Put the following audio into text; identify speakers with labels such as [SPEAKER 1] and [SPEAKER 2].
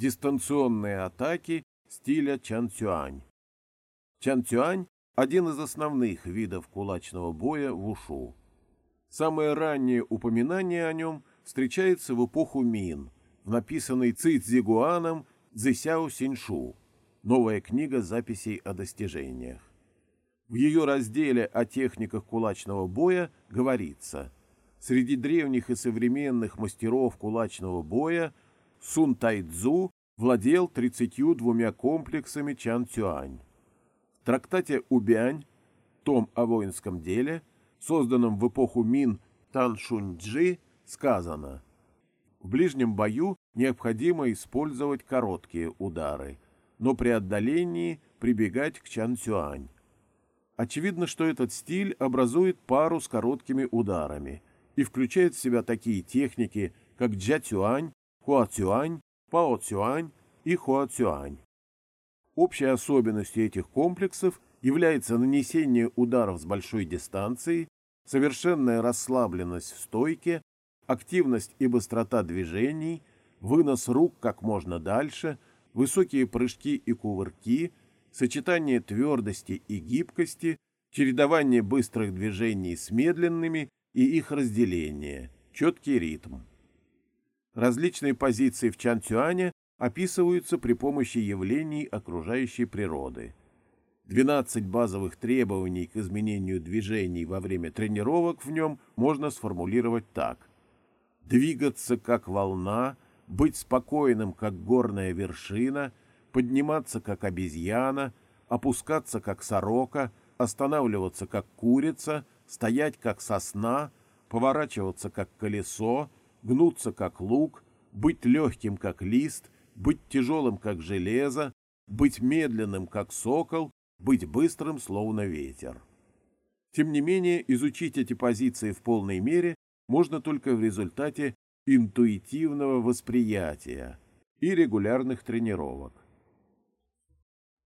[SPEAKER 1] дистанционные атаки стиля Чан-Цюань. Один из основных видов кулачного боя в ушу. Самое раннее упоминание о нем встречается в эпоху Мин, в написанной Ци Цзигуаном Цзисяо Синьшу, новая книга записей о достижениях. В ее разделе о техниках кулачного боя говорится, среди древних и современных мастеров кулачного боя Сун Тайцзу владел 32 комплексами Чан Цюань. В трактате «Убянь», том о воинском деле, созданном в эпоху Мин Тан Шуньчжи, сказано «В ближнем бою необходимо использовать короткие удары, но при отдалении прибегать к Чан Цюань. Очевидно, что этот стиль образует пару с короткими ударами и включает в себя такие техники, как Джа Цюань, Хуа Цюань Пао Цюань и Хуа Цюань. Общей особенностью этих комплексов является нанесение ударов с большой дистанции, совершенная расслабленность в стойке, активность и быстрота движений, вынос рук как можно дальше, высокие прыжки и кувырки, сочетание твердости и гибкости, чередование быстрых движений с медленными и их разделение, четкий ритм. Различные позиции в Чан-Цюане описываются при помощи явлений окружающей природы. 12 базовых требований к изменению движений во время тренировок в нем можно сформулировать так. Двигаться как волна, быть спокойным как горная вершина, подниматься как обезьяна, опускаться как сорока, останавливаться как курица, стоять как сосна, поворачиваться как колесо, гнуться как лук, быть легким как лист, быть тяжелым как железо, быть медленным как сокол, быть быстрым словно ветер. Тем не менее, изучить эти позиции в полной мере можно только в результате интуитивного восприятия и регулярных тренировок.